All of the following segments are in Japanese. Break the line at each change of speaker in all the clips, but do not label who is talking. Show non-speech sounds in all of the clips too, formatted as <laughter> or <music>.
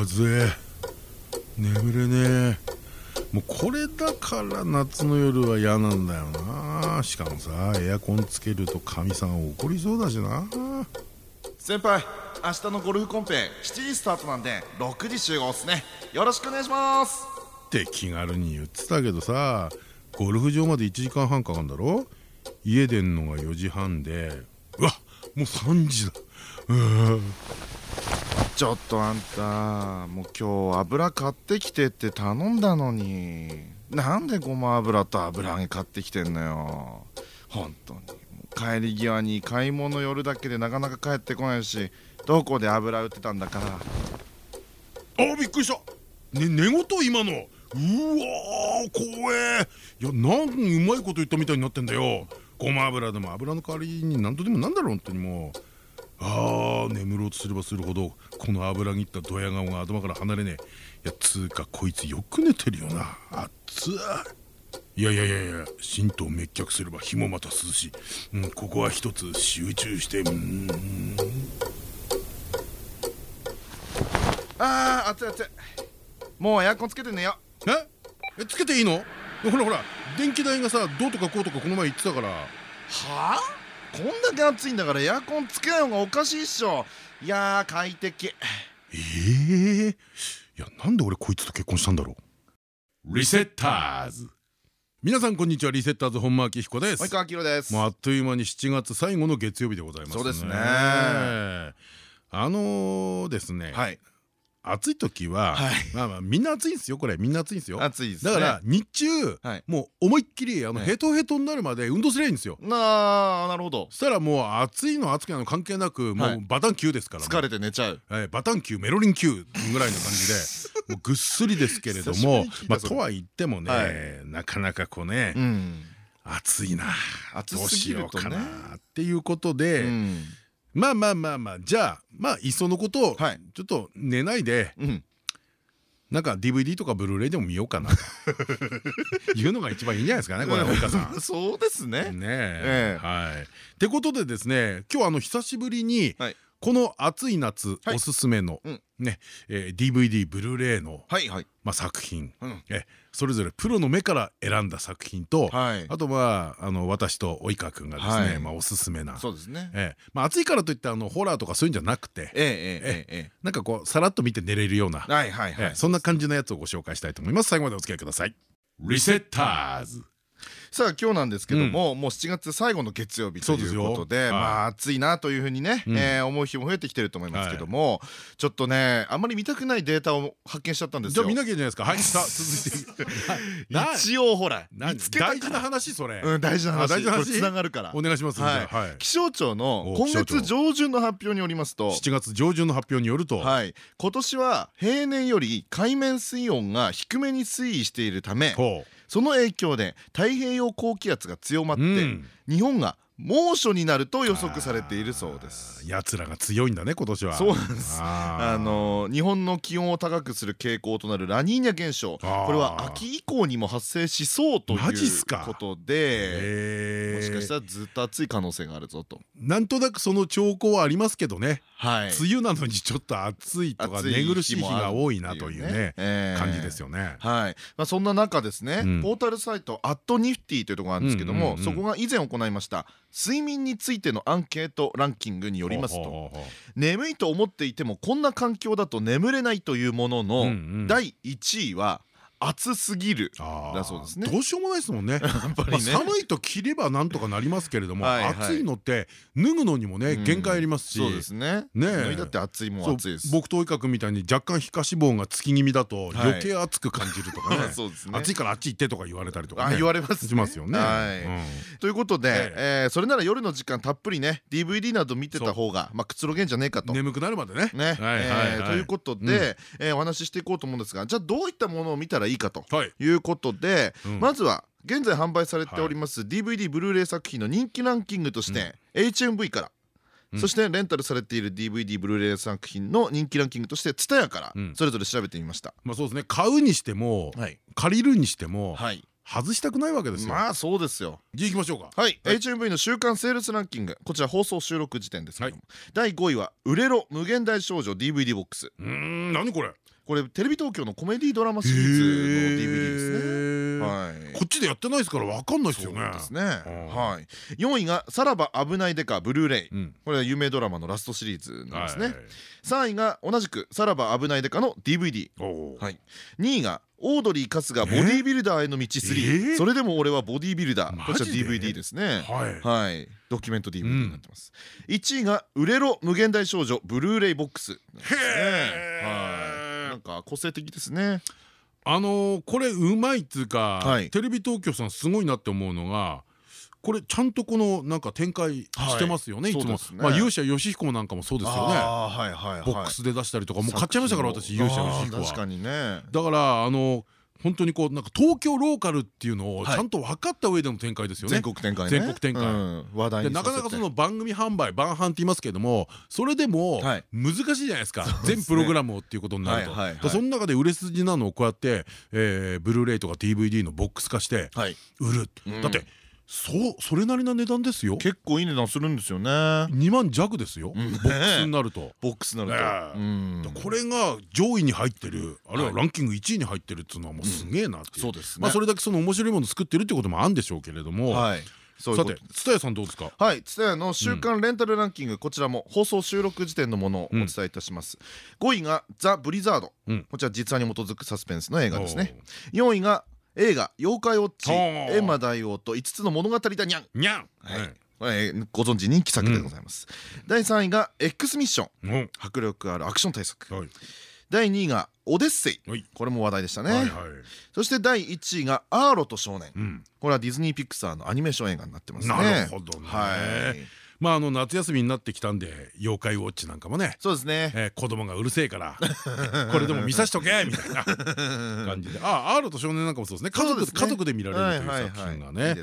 あぜ眠れねえ。もうこれだから夏の夜は嫌なんだよな。しかもさエアコンつけるとかみさん怒りそうだしな。
先輩明日のゴルフコンペ7時スタートなんで6時集合っすね。よろしくお願いします。
って気軽に言ってたけどさゴルフ場まで1時間半かかるんだろ？家出んのが4時半でうわもう3時だ。うん
ちょっとあんたもう今日油買ってきてって頼んだのに。なんでごま油と油揚げ買ってきてんのよ。本当に。帰り際に買い物寄るだけでなかなか帰ってこないしどこで油売ってたんだか。ら
あびっくりした、ね、寝言今の。うわー怖え。いやなんうまいこと言ったみたいになってんだよ。ごま油でも油の代わりに何とでもなんだろう本当にもう。あー眠ろうとすればするほどこの油切ったドヤ顔が頭から離れねえ。いやつうかこいつよく寝てるよな。熱いいやいやいやいや神道滅却すれば日もまた涼しい、うん、ここは一つ集中してうん。
あー熱い熱い。もうエアコンつけて寝よ
え？えつけていいの？ほらほら電気代がさどうとかこうとかこの前言ってたから。
はあ？こんだけ暑いんだからエアコンつけない方がおかしいっしょ。いやー快適。
ええー、いやなんで俺こいつと結婚したんだろう？リセッターズ。皆さんこんにちは。リセッターズ本間明彦です。
及川明です。
もうあっという間に7月最後の月曜日でございます
そうですね。
あのー、ですね、
はい
暑い時は、はい、まあまあみんな暑いんですよこれ。みんな暑いんですよ。
暑いです、
ね、だから日中、はい、もう思いっきりあのヘトヘトになるまで運動すればいいんですよ。
なあなるほど。
そしたらもう暑いの暑くないの関係なくもうバタン級ですから、
疲れて寝ちゃう、
はい、バタン級メロリン級ぐらいの感じで <laughs> もうぐっすりですけれどもまあとは言ってもね、なかなかこうね、暑いな
暑すぎるとね。
っていうことで、まあまあまあまあじゃあまあいっそのことをちょっと寝ないで、なんか DVD とかブルーレイでも見ようかなと <laughs> いうのが一番いいんじゃないですかねこれ岡さん。<laughs>
そうですね。
ねはい。ってことでですね今日あの久しぶりにこの暑い夏おすすめのね DVD ブルーレイのまあ作品。えそれぞれプロの目から選んだ作品と、はい、あとはあの私と及川君がですね、おすすめな暑いからといってあのホラーとかそういうんじゃなくて、ええなんかこうさらっと見て寝れるようなそんな感じのやつをご紹介したいと思います。最後までお付き合いください。リセッターズ
さあ今日なんですけども、もう7月最後の月曜日ということでまあ暑いなというふうにね、え思う日も増えてきてると思いますけども、ちょっとねあんまり見たくないデータを発見しちゃったんですよ。
じゃあ見なきゃいいじゃないですか。はいさあ <laughs> 続いて <laughs>
一応ほら
大事な話それ。
うん大事な話。大事な話？つながるから。
お願いします。はい。
気象庁の今月上旬の発表によりますと、
7月上旬の発表によると、
はい、今年は平年より海面水温が低めに推移しているため。その影響で太平洋高気圧が強まって、日本が猛暑になると予測されているそうです。
奴らが強いんだね今年は。
そうなんです。あの日本の気温を高くする傾向となるラニーニャ現象。これは秋以降にも発生しそうということでもしかしたらずっと暑い可能性があるぞと。
なんとなくその兆候はありますけどね。はい。梅雨なのにちょっと暑いとか寝苦しい日が多いなというね感じですよね。
はい。まあそんな中ですねポータルサイトアットニフティというところがあるんですけどもそこが以前行いました睡眠についてのアンケートランキングによりますと眠いと思っていてもこんな環境だと眠れないというものの第1位は暑すぎるだそうですね。
どうしようもないですもんね。<laughs>
やっぱりね。
まあ寒いと着ればなんとかなりますけれども、暑いのって脱ぐのにもね
うん。
限界ありますし。
そうですね。
ねえ。
脱いだって暑いも
ん
暑いです。
僕と伊角みたいに若干皮下脂肪がつき気味だと
はい。
余計熱く感じるとか <laughs> ね。暑いからあっち行ってとか言われたりとか
言われますね。
しますよね。
ということでそれなら夜の時間たっぷりね DVD など見てた方がまあくつろげんじゃねえかと。
眠くなるまでね。
ということでえーお話ししていこうと思うんですがじゃあどういったものを見たらいいかと
はい。
いうことで
うん。
まずは現在販売されております DVD ブルーレイ作品の人気ランキングとして HMV から
うん。
そしてレンタルされている DVD ブルーレイ作品の人気ランキングとして TSUTAYA から
うん。
それぞれ調べてみました。
まあそうですね。買うにしても
はい。
借りるにしても
はい。
外したくないわけですよ。
まあそうですよ。
じゃあ行きましょうか。
はい、
はい。
HMV の週間セールスランキング。こちら放送収録時点ですけども、第5位は「売れろ無限大少女 DVD ボックス。
うーん何これ。」
これテレビ東京のコメディドラマシリーズの DVD ですね。
ね
はい。
こっちでやってないですからわかんないですよね。
ですね。
ん
はい。4位が「さらば危ないデカブルーレイ」
うん。
これは有名ドラマのラストシリーズなんですね、
はい
3位が同じく「さらば危ないデカ」の DVD はい。2位がオードリー春日ボディービルダーへの道3、
え
それでも俺はボディービルダー。こちら DVD ですね。
はい。
はい。ドキュメント DVD になってます、1位が「売れろ無限大少女ブルーレイボックス」
へー。
はいか個性的ですね。
あのーこれうまいっつうか、
はい。
テレビ東京さんすごいなって思うのがこれちゃんとこのなんか展開してますよね、
はい。
い、つも、まあ勇者ヨシヒコなんかもそうですよね。ボックスで出したりとかもう買っちゃいましたから私勇者ヨシヒコは。
あー確かにね。
だからあの本当にこうなんか東京ローカルっていうのを
はい。
ちゃんと分かった上での展開ですよね、
全国展開ね。
全国展開。
うん。話題
なかなかその番組販売晩飯って言いますけれどもそれでも
はい。
難しいじゃないですか、全プログラムをっていうことになると。その中で売れ筋なのをこうやって、えーブルーレイとか DVD のボックス化して
はい。
売る、
うん。
だってそうそれなりな値段ですよ。
結構いい値段するんですよね。
2万弱ですよ、
うん。
ボックスになると。<laughs>
ボックスになると。うん。
これが上位に入ってるあるいは
はい
ランキング1位に入ってるっていうのはもうすげえなって
そうですね。
まあそれだけその面白いものを作ってるってこともあるんでしょうけれども。さて蔦屋さんどうですか？
はい、ツタヤの週間レンタルランキング、こちらも放送収録時点のものをお伝えいたします。5位がザ・ブリザード、
うん。
こちら実話に基づくサスペンスの映画ですね。4位が映画「妖怪ウォッチ」
おー
エンマ大王と5つの物語だにゃん。
にゃん
はいご存知人気作でございます。第3位が X ミッション
うん
迫力あるアクション大作。
はい
第2位がオデッセイ
はい
これも話題でしたね。そして第1位がアーロと少年。
うん
これはディズニーピクサーのアニメーション映画になってますね。
なるほどね
はい。
まああの夏休みになってきたんで妖怪ウォッチなんかもね。
そうですね。
えー子供がうるせえから。<laughs> これでも見さしとけみたいな。<laughs> 感じで。あアーロと少年なんかもそうですね。家族
で
家族で見られるという作品がね。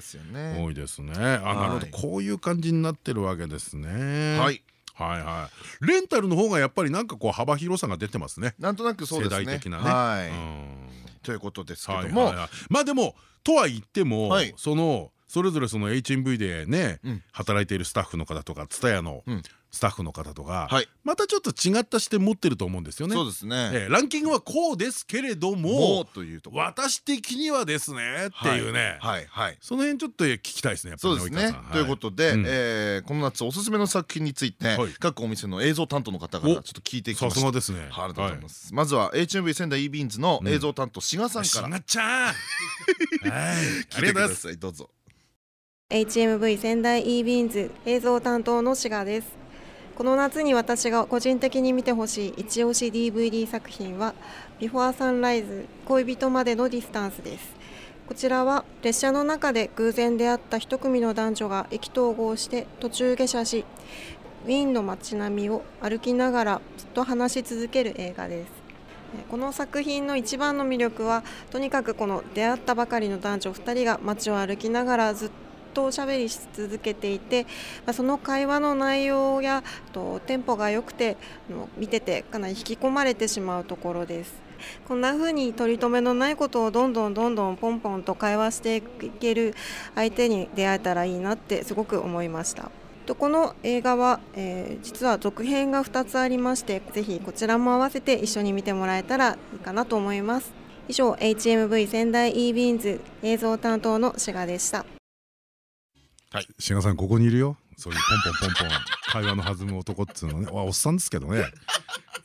多いですね。あなるほど。
はい。
こういう感じになってるわけですね。
はい。
はいはい。レンタルの方がやっぱりなんかこう幅広さが出てますね。
なんとなくそう
世
ですね。
代的なね。
はい。
うん。
ということですけ
はい
ども、
まあでもとは言っても、
はい。
そのそれぞれその HMV でね、
うん
働いているスタッフの方とか TSUTAYA の
うん
スタッフの方とか、
はい
またちょっと違った視点持ってると思うんですよね。
そうですね。
ええランキングはこうですけれど
も。
私的にはですねっていうね、
はいはい。
その辺ちょっと聞きたいですねやっぱり
そうですね。ということで、
うん
えーこの夏おすすめの作品について、
はい
各お店の映像担当の方からちょっと聞いていきま
さ
した。
すがです
ありがとうございます。まずは HMV 仙台 e ビーンズの映像担当志賀さんから
しがちゃん。はい。あ
聞いてくだ
りがとうございます。
さい。どうぞ。
HMV 仙台 e ビーンズ映像担当の志賀です。この夏に私が個人的に見てほしい一押し DVD 作品はビフォーサンライズ恋人までのディスタンスです。こちらは列車の中で偶然出会った一組の男女が意気投合して途中下車しウィーンの街並みを歩きながらずっと話し続ける映画です。この作品の一番の魅力はとにかくこの出会ったばかりの男女2人が街を歩きながらずっとおしゃべりし続けていて、まあ、その会話の内容やとテンポが良くてあの見ててかなり引き込まれてしまうところです。こんな風に取り留めのないことをどんどんどんどんポンポンと会話していける相手に出会えたらいいなってすごく思いました。とこの映画は、えー実は続編が2つありましてぜひこちらも合わせて一緒に見てもらえたらいいかなと思います以上 HMV 仙台 e ビーンズ映像担当の志賀でしたはい。
志賀さんここにいるよ。そういうポンポンポンポン会話の弾む男っつうのね。おっさんですけどね。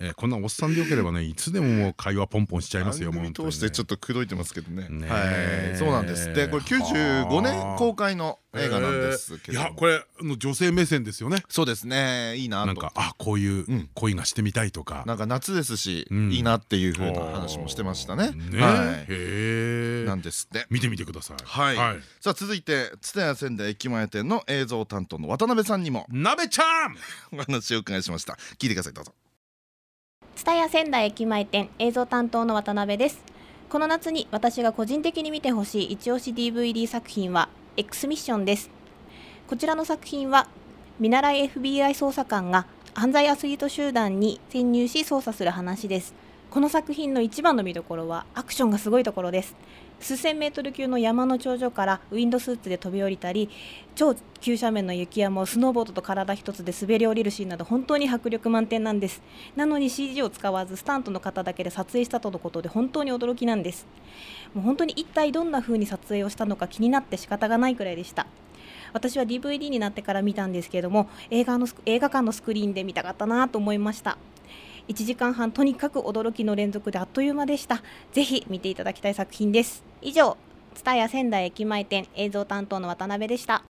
えーこんなおっさんでよければね <laughs> いつでももう会話ポンポンしちゃいますよ
番組通してちょっ
と
と口説いてますけどね。
ね
はい。そうなんです。でこれ95年公開の映画なんですけ
い
ど
やこれ女性目線ですよね。
そうですね。いいなと。
なんかあこういう
うん。
恋がしてみたいとか。
なんか夏ですし
うん。
いいなっていう風な話もしてましたね。
ね
は
へえ。
いなんですって。
見てみてください。
はい。さあ続いて蔦屋仙台駅前店の映像担当の渡辺さんにも。
鍋ちゃん！<laughs>
お話をお伺いしました。聞いてくださいどうぞ
蔦屋仙台駅前店映像担当の渡辺です。この夏に私が個人的に見てほしい一押し DVD 作品は X ミッションです。こちらの作品は見習い FBI 捜査官が犯罪アスリート集団に潜入し捜査する話です。この作品の一番の見どころはアクションがすごいところです。数千メートル級の山の頂上からウィンドスーツで飛び降りたり超急斜面の雪山をスノーボードと体一つで滑り降りるシーンなど本当に迫力満点なんです。なのに CG を使わずスタントの方だけで撮影したとのことで本当に驚きなんです。もう本当に一体どんな風に撮影をしたのか気になって仕方がないくらいでした。私は DVD になってから見たんですけれども映画の映画館のスクリーンで見たかったなと思いました。1時間半とにかく驚きの連続であっという間でした。ぜひ見ていただきたい作品です。以上蔦屋仙台駅前店映像担当の渡辺でした。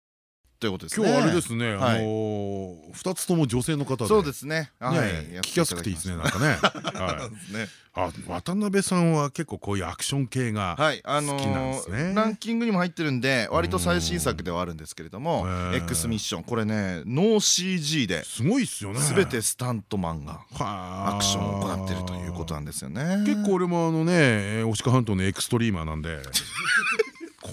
ということですね。
今日あれですねあ
はい。
の二つとも女性の方で。
そうですね。はい。
聞きやすくていいですねなんかね。<laughs> はい。
ね。
あ渡辺さんは結構こういうアクション系が好きなんですね。
ランキングにも入ってるんで割と最新作ではあるんですけれども X ミッション。これねノー CG です
ごいっすよね。
全てスタントマンが
はあ。
アクションを行ってるということなんですよね。
結構俺もあのねえー押川半島のエクストリーマーなんで <laughs>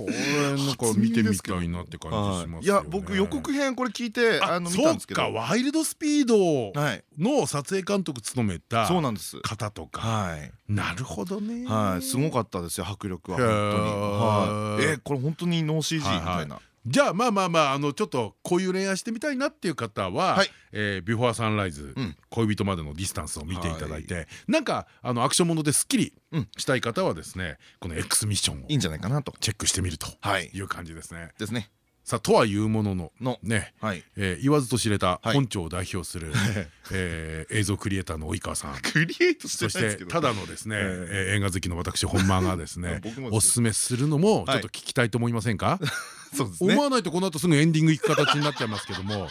これなんか見てみたいなって感じします
い。や僕予告編これ聞いてあの見たんですけど。
そうかワイルドスピード
はい
の撮影監督務めた
そうなんです。
方とか。
はい。
なるほどね。
はい。すごかったですよ迫力は本
へ
当
ー
に。はい。えこれ本当にノー CG みたいな
じゃあまあまあまああのちょっとこういう恋愛してみたいなっていう方は
はい「
えービフォーサンライズ
うん。
恋人までのディスタンス」を見ていただいてなんかあのアクションものですっきり
うん
したい方はですねこの X ミッションを
いいんじゃないかなと。
チェックしてみると
はい。
いう感じですね。
ですね
さあとはいうものの
の
ね
はい。
えー言わずと知れた
はい。
本庁を代表する <laughs> えー映像クリエイターの及川さん。
クリエイト
そしてただのですね、
え
え。ー映画好きの私本間がですね <laughs> おすすめするのもちょっと聞きたいと思いませんか、<laughs> 思わないとこの後すぐエンディング行く形になっちゃいますけども。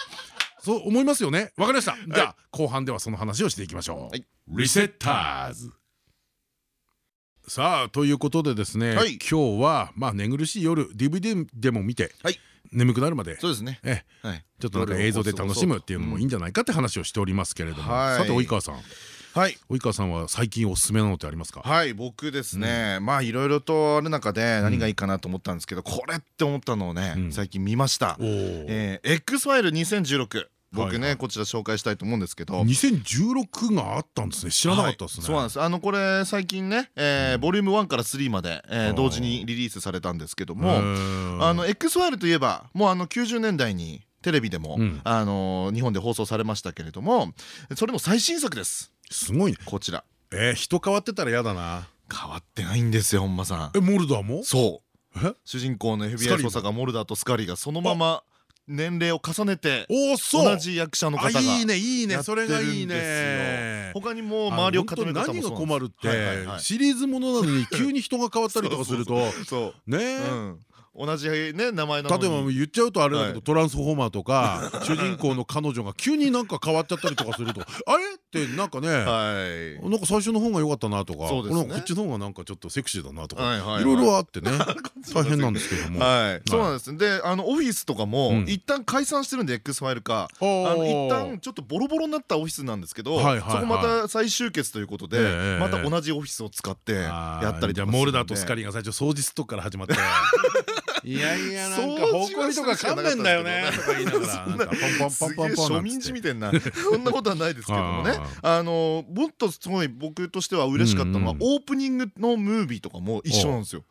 そう思いますよね？わかりました、じゃあ後半ではその話をしていきましょう、
はい
リセッターズさあということでですね、
はい。
今日はまあ寝苦しい夜 DVD でも見て、
はい
眠くなるまで。
そうですね。
え
はい。
ちょっとなんか映像で楽しむっていうのもいいんじゃないかって話をしておりますけれども、
はい。
さて及川さん。
はい。
及川さんは最近おすすめなのってありますか？
はい僕ですね。まあいろいろとある中で何がいいかなと思ったんですけどこれって思ったのをね
うん。
最近見ました。えー X ファイル2016僕ねこちら紹介したいと思うんですけど。
2016があったんですね。知らなかったですね、
はい。そうなんです。あのこれ最近ねえーボリューム1から3までえー同時にリリースされたんですけどもあの X ファイルといえばもうあの90年代にテレビでも、
うん。
あの日本で放送されましたけれどもそれも最新作です。
すごいね。
こちら。
えー、人変わってたら嫌だな。
変わってないんですよ本間さん。
えモルダーも？
そう。
え？
主人公の
ス
FBI
カリーも
捜査官モルダーとスカリーがそのまま年齢を重ねて同じ役者の方
あ
が
いいねいいね。それがいいね。
よ他にも周りを固め方も
何が困るってシリーズものなのに急に人が変わったりとかすると。ね
うん同じね名前なの
例えば
に
言っちゃうとあれだけ
はい。
どトランスフォーマーとか <laughs> 主人公の彼女が急になんか変わっちゃったりとかすると <laughs> あれ？ってなんかね
はい。
なんか最初の方が良かったなとかこっちの方がなんかちょっとセクシーだなとか
はい
ろいろあってね <laughs> 大変なんですけども。
はい。そうなんです。であのオフィスとかも
うん。
一旦解散してるんで X ファイルか。一旦ちょっとボロボロになったオフィスなんですけどそこまた再集結ということで
ええ
また同じオフィスを使ってやったりとか
じゃあモルダーとスカ
リ
が最初掃除すっとこから始まっていやいやなんかほこりとか勘弁だよね。とか言いながらなんか <laughs> ポンポンポン
す
ポンポン
庶民地みたいな。そんなことはないですけどもね。<laughs> あのもっとすごい僕としては嬉しかったのは
うん。
オープニングのムービーとかも一緒なんですよ。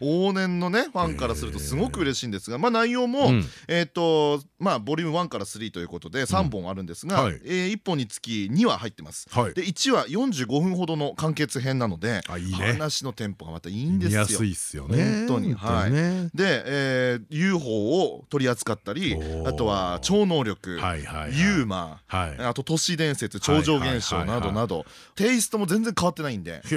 往年のねファンからするとすごく嬉しいんですがまあ内容も
うん。
えっとまあボリューム1から3ということで3本あるんですが
はい。
えー1本につき2話入ってます。
はい。
で1話45分ほどの完結編なので話のテンポがまたいいんですよ。
見やすいっすよね。
本当にはい。
ね。
でで、えー、UFO を取り扱ったりあとは超能力、ユーマ
はい。
あと都市伝説超常現象などなどテイストも全然変わってないんで、
へ
え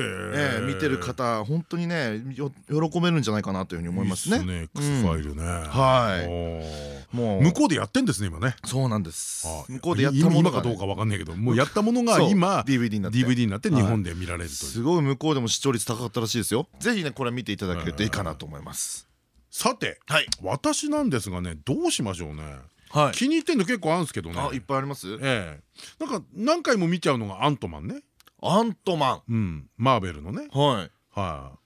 ー見てる方本当にねよ喜べるんじゃないかなというふうに思いますね。
ね X ファイルね。
はい。
い
もう。
向こうでやってんですね今ね。
そうなんです。
あ
向こうでやったもの
かどうかわかんないけどもうやったものが今
DVD になって。
DVD になって日本で見られるという。
すごい向こうでも視聴率高かったらしいですよ。ぜひねこれ見ていただけるといいかなと思います。
さて
はい。
私なんですがねどうしましょうね。
はい。
気に入ってんの結構あるんですけどね。
あいっぱいあります？
ええ。なんか何回も見ちゃうのがアントマンね。
アントマ
うん。マーベルのね。
ンはい。
はい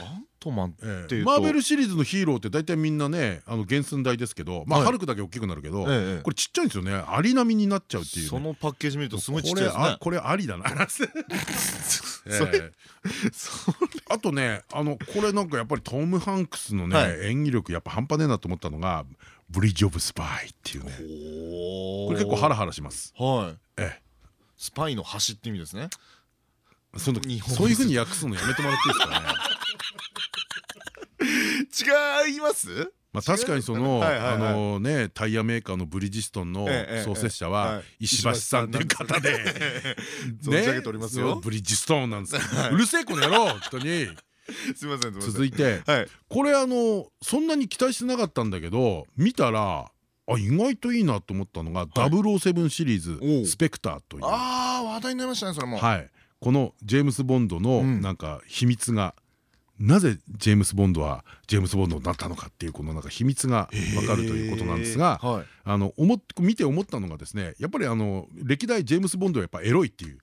アントマンって
え
いう
マーベルシリーズのヒーローって大体みんなねあの原寸大ですけどまあ
はい。
ハルクだけ大きくなるけど
ええ
これちっちゃいんですよね。アリ並みになっちゃうっていうね。
そのパッケージ見るとすごいちっ
これ
ちゃいですね。
あこれありだな <laughs> あとねあのこれなんかやっぱりトム・ハンクスのね、
はい。
演技力やっぱ半端ねえなと思ったのが「ブリッジ・オブ・スパイ」っていうね。
こ
これ結構ハラハラします。
はい。
え
スパイの端って意味ですね。
え、そのそういうふうに訳すのやめてもらっていいですかね。
違います？
まあ確かにそのあのねタイヤメーカーのブリヂストンの創設者
は
はい石橋さんっていう方で <laughs>
存じ上げておりますよ。
ブリヂストンなんですよ。<laughs> うるせえこの野郎本当に。<laughs>
すみません
続いて
はい。
これあのそんなに期待してなかったんだけど見たらあ意外といいなと思ったのが007シリーズスペクターという。
ああ話題になりましたねそれも。
はい。このジェームス・ボンドの
うん。
なんか秘密がなぜジェームス・ボンドはジェームス・ボンドになったのかっていうこのなんか秘密がわかるということなんですが
はい。
あの思っ見て思ったのがですねやっぱりあの歴代ジェームス・ボンドはやっぱエロいっていう。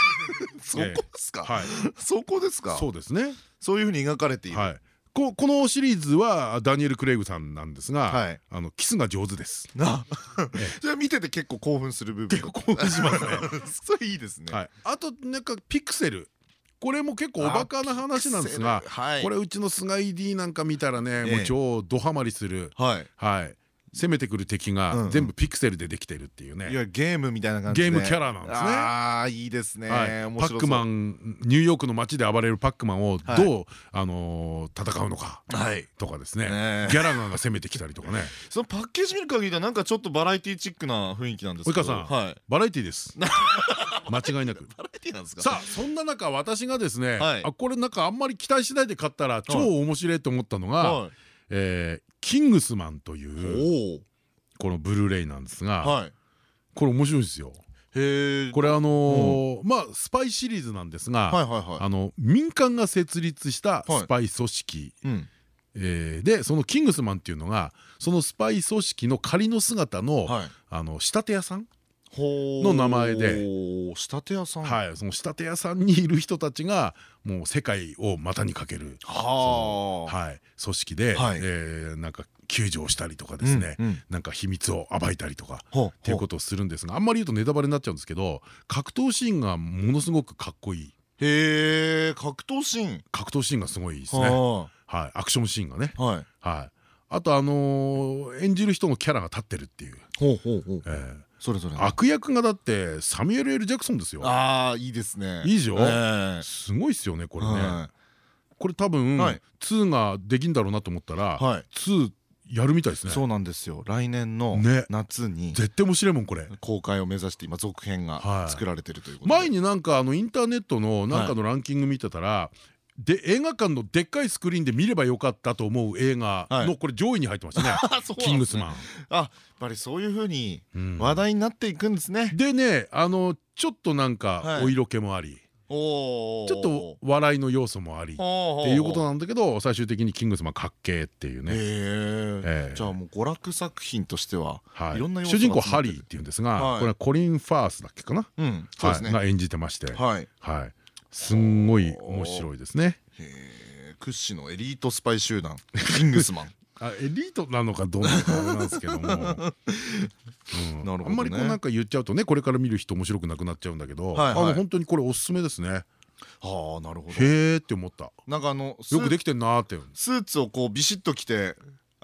<laughs>
そこですか？
はい。
そこですか？
そうですね。
そういうふうに描かれている。
はい。ここのシリーズはダニエル・クレイグさんなんですが、
はい。
あのキスが上手です。
な <laughs> じゃあ見てて結構興奮する部分結構
興奮しますね。<laughs>
それいいですね。
はい、あとなんかピクセルこれも結構おバカな話なんですがこれうちの菅井 D なんか見たらね、
ええ。
もう超ドハマりする、
はい。
はい、攻めてくる敵が全部ピクセルでできてるっていうね、
いやゲームみたいな感じで。
ゲームキャラなんですね。
ああいいですね。
パックマンニューヨークの街で暴れるパックマンを
はい。
どう、あのー戦うのか
はい。
とかですね。ギャラガーが攻めてきたりとかね。<laughs>
そのパッケージ見る限りではなんかちょっとバラエティチックな雰囲気なんですけど。
及川さん
はい。
バラエティです。<laughs> 間違いなく
ティなんですか？
さあそんな中私がですね、
はい。
あこれなんかあんまり期待しないで買ったら超面白いと思ったのが、
はい。
えーキングスマンという
お
このブルーレイなんですが、
おはい。
これ面白いですよ。
へえ
これあのーまあスパイシリーズなんですが、民間が設立したスパイ組織、
うん。
えーでそのキングスマンっていうのがそのスパイ組織の仮の姿の,、
はい。
あの仕立て屋さん、
ほ
の名前で。
お仕立て屋さん
はい、その仕立て屋さんにいる人たちがもう世界を股にかける。
はあ。
はい、組織で、
はい。
えーなんか救助をしたりとかですね、
うんうん。
なんか秘密を暴いたりとかっていうことをするんですがあんまり言うとネタバレになっちゃうんですけど格闘シーンがものすごくかっこいい。
へえ格闘シーン。
格闘シーンがすごいですね、
は
はい、アクションシーンがね、
いはい。
はい、あとあのー演じる人のキャラが立ってるっていう、
ほうほうほう。
えー
それぞれ。ね
悪役がだってサミュエル・ L・ ジャクソンですよ。
ああいいですね。
いいでしょ？
ええ。
すごいっすよねこれね、
は
これ多分、
はい。
2ができんだろうなと思ったら、
はい。
2やるみたいですね。
そうなんですよ。来年の
ね。
夏に
絶対面白いもんこれ。
公開を目指して今続編が
はい。
作られてるということで。
前になんかあのインターネットのなんかのランキング見てたら、で映画館のでっかいスクリーンで見ればよかったと思う映画
はい。
のこれ上位に入ってました <laughs> ね。キングスマン。
あやっぱりそういうふうに
うん。
話題になっていくんですね。
でねあのちょっとなんか
はい。
お色気もあり、ちょっと笑いの要素もありっていうことなんだけど最終的にキングスマンかっけーっていうね、
じゃあもう娯楽作品としては
はい。
いろんな要素
主人公ハリーっていうんですが、
はい。
これはコリン・ファースだっけかな、
うんそうですね。
はい。が演じてまして、はい。
はい
すんごい面白いですね。
屈指のエリートスパイ集団。キングスマン。<laughs>
あエリートなのかどうなのかあれなんですけども、<laughs> あんまりこうなんか言っちゃうとねこれから見る人面白くなくなっちゃうんだけど、
はいはい。
あの本当にこれおすすめですね。
はあなるほど。
へーって思った。
なんかあの
よくできてんなーって。
スーツをこうビシッと着て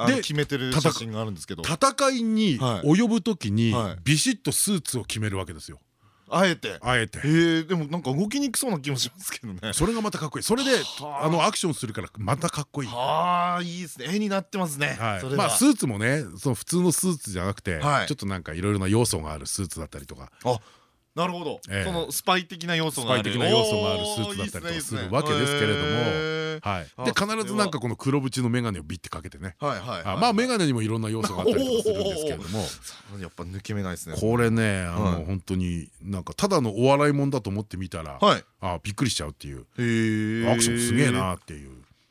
で
決めてる
戦
写真があるんですけど。
戦いに
はい。
及ぶ時に
はい。
ビシッとスーツを決めるわけですよ。
あえて。
あえて。
えー、でもなんか動きにくそうな気もしますけどね。
それがまたかっこいい。それで
はあ。
あのアクションするからまたかっこいい。
はあいいですね。絵になってますね。
はい。まあスーツもねその普通のスーツじゃなくて
はい。
ちょっとなんかいろいろな要素があるスーツだったりとか。
あなるほど、
ええ。
そのスパイ的な要素がある。
スパイ的な要素があるスーツだったりとかするわけですけれども。はい。
あ
で必ずなんかこの黒縁の眼鏡をビッてかけてね。
はいはい
あまあ眼鏡にもいろんな要素があったりとかするんですけれども。
やっぱ抜け目ないですね
これ。ねあ
はい。
の本当になんかただのお笑いもんだと思ってみたら
はい。
あびっくりしちゃうっていう。アクションすげえなっていう。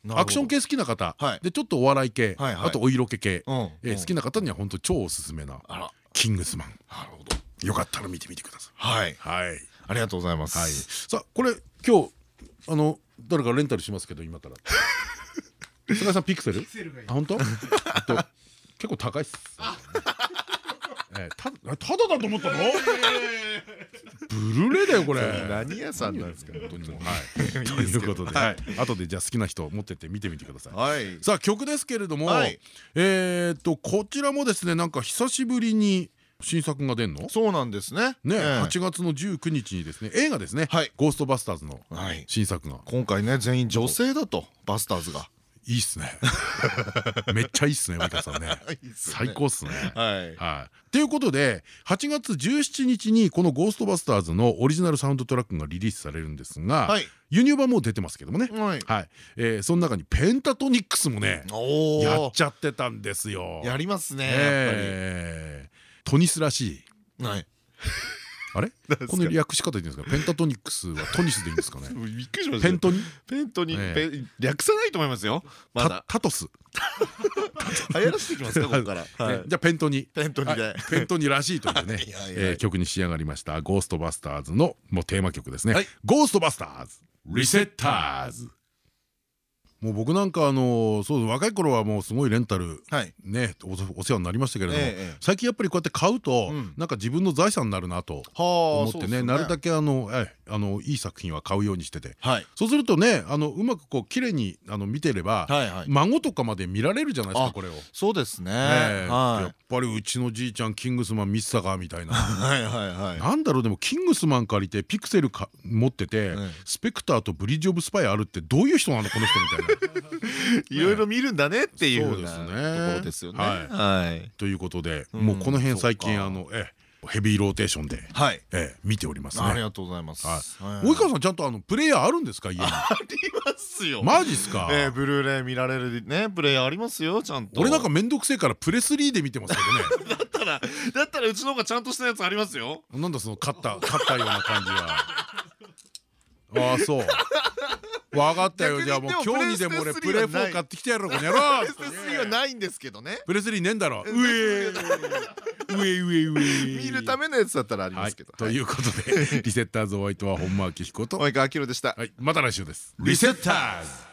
アクション系好きな方。
はい。
でちょっとお笑い系。あとお色気系。好きな方には本当超おすすめなキングスマン。
なるほど
よかったら見てみてください。
はい。
はい。
ありがとうございます。
はい。さあこれ今日あの誰かレンタルしますけど今から。<laughs> 菅井さんピクセル？あ本当？えっと結構高いっす。<laughs> えーたただだと思ったの？ブルーレイだよこれ。
何屋さんなんですか？
本当に。もうはいということではい。後でじゃあ好きな人持ってって見てみてください。
はい。
さあ曲ですけれども、
はい。
えーっとこちらもですねなんか久しぶりに新作が出んの？
そうなんですね。
ね、
ええ
8月の19日にですね映画ですね、
はい。
ゴーストバスターズの
はい。
新作が。
今回ね全員女性だとバスターズが。
いいっすね。<laughs> めっちゃいいっすね及川さん <laughs> ね。最高っすね。
はい。
はい。ということで8月17日にこの「ゴーストバスターズ」のオリジナルサウンドトラックがリリースされるんですが、
はい。
輸入版もう出てますけどもね、
はい。
はい。えーその中にペンタトニックスもね
おお
やっちゃってたんですよ。
やりますね
トニスらしい。
はい。<laughs>
あれ？この略し方でいいんですか？ペンタトニックスはトニスでいいんですかね？<laughs>
びっくりしました
ペントニ？
ペントに
え
ペン略さないと思いますよ。ま
タトス。<laughs>
流行らせていきますか？ここから。
じゃあペントニ。
ペントニで。
はい。ペントニらしいというね。曲に仕上がりました「ゴーストバスターズ」のもうテーマ曲ですね。
はい「
ゴーストバスターズリセッターズ」もう僕なんかあのそう若い頃はもうすごいレンタル
はい。
ねおお世話になりましたけれども
ええ
最近やっぱりこうやって買うと
うん。
なんか自分の財産になるなと
は
思ってねなるだけあのええあのいい作品は買うようにしてて
はい。
そうするとねあのうまくこう綺麗にあの見てれば孫とかまで見られるじゃないですか
あ
これを。
そうですね。は
っぱりうちのじいちゃんキングスマン見てたかみたいな。
い <laughs> はいはいはい。
なんだろうでもキングスマン借りてピクセルか持ってて、
え
スペクターとブリッジ・オブ・スパイあるってどういう人なのこの人みたいな。<laughs>
いろいろ見るんだねっていう
そうですね
ところですよね。
はい。
はい。
ということで、
うん。
もうこの辺最近あのえヘビーローテーションで、
はい
ええ見ておりますね。
ありがとうございます
は及川さんちゃんとあのプレイヤーあるんですか？家に。
ありますよ
マジっすか？
えーブルーレイ見られるねプレイヤーありますよちゃんと
俺なんかめんどくせえからプレスリーで見てますけどね。<laughs>
だったらだったらうちの方がちゃんとしたやつありますよ
なんだその勝った勝ったような感じは。ああそう。<laughs> わかったよ。じゃあもう今日にでも俺
プ
プレ
レステ3はない。
4買ってきてやろうこの野郎
プレステ3はないんですけどね。
プレスリーねえんだろ。
プ
上
レステ3は
上上上
見るためのやつだったらあり
はい
ますけど。
ということでリセッターズお相手は本間明彦と。
及川明宏でした。
はい。また来週です。リセッターズ